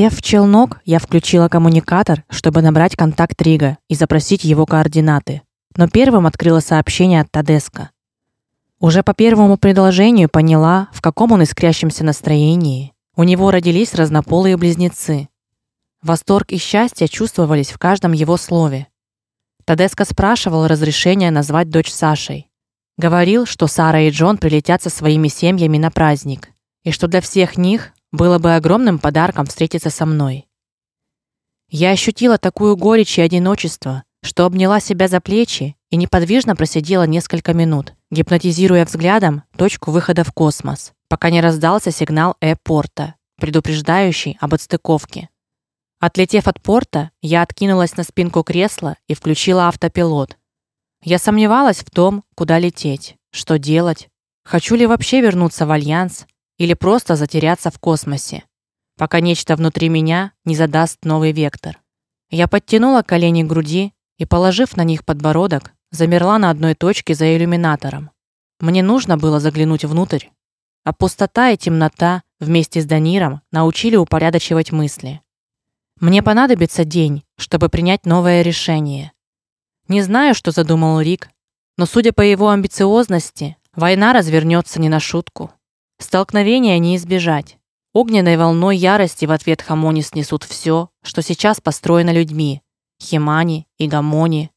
Сев в челнок, я включила коммуникатор, чтобы набрать контакт Рига и запросить его координаты. Но первым открыла сообщение от Тадеска. Уже по первому предложению поняла, в каком он искрящемся настроении. У него родились разнополые близнецы. Восторг и счастье чувствовались в каждом его слове. Тадеска спрашивал разрешения назвать дочь Сашей. Говорил, что Сара и Джон прилетят со своими семьями на праздник, и что для всех них было бы огромным подарком встретиться со мной. Я ощутила такую горечь и одиночество, что обняла себя за плечи и неподвижно просидела несколько минут, гипнотизируя взглядом точку выхода в космос, пока не раздался сигнал э-порта, предупреждающий об отстыковке. Отлетев от порта, я откинулась на спинку кресла и включила автопилот. Я сомневалась в том, куда лететь, что делать, хочу ли вообще вернуться в альянс или просто затеряться в космосе, пока нечто внутри меня не задаст новый вектор. Я подтянула колени к груди и, положив на них подбородок, замерла на одной точке за иллюминатором. Мне нужно было заглянуть внутрь. А пустота и темнота вместе с Даниром научили упорядочивать мысли. Мне понадобится день, чтобы принять новое решение. Не знаю, что задумал Рик, но судя по его амбициозности, война развернется не на шутку. Столкновения не избежать. Огненной волной ярости в ответ Хамони снесут все, что сейчас построено людьми: Химани и Гамони.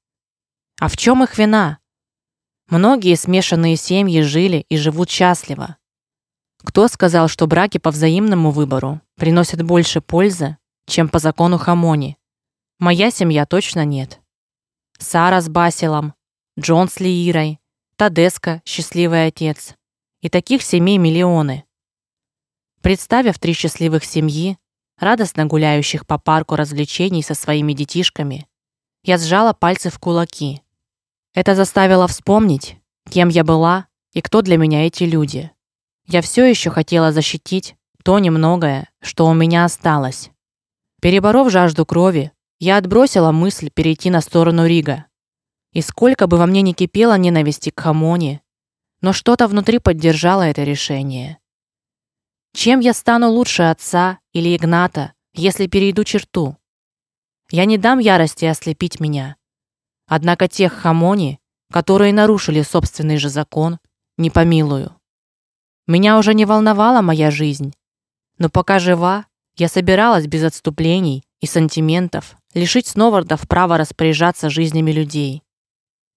А в чем их вина? Многие смешанные семьи жили и живут счастливо. Кто сказал, что браки по взаимному выбору приносят больше пользы, чем по закону Хамони? Моя семья точно нет. Сара с Басилом, Джон с Лиирой, Тадеска, счастливый отец, и таких семей миллионы. Представив три счастливых семьи, радостно гуляющих по парку развлечений со своими детишками, я сжала пальцы в кулаки. Это заставило вспомнить, кем я была и кто для меня эти люди. Я все еще хотела защитить то немногое, что у меня осталось. Переборов жажду крови, я отбросила мысль перейти на сторону Рига. И сколько бы во мне ни кипело ненависти к Хамоне, но что-то внутри поддержало это решение. Чем я стану лучше отца или Игната, если перейду черту? Я не дам ярости ослепить меня. Однако тех хамони, которые нарушили собственный же закон, не помилую. Меня уже не волновала моя жизнь, но пока жива, я собиралась без отступлений и сантиментов лишить Сновардов права распоряжаться жизнями людей.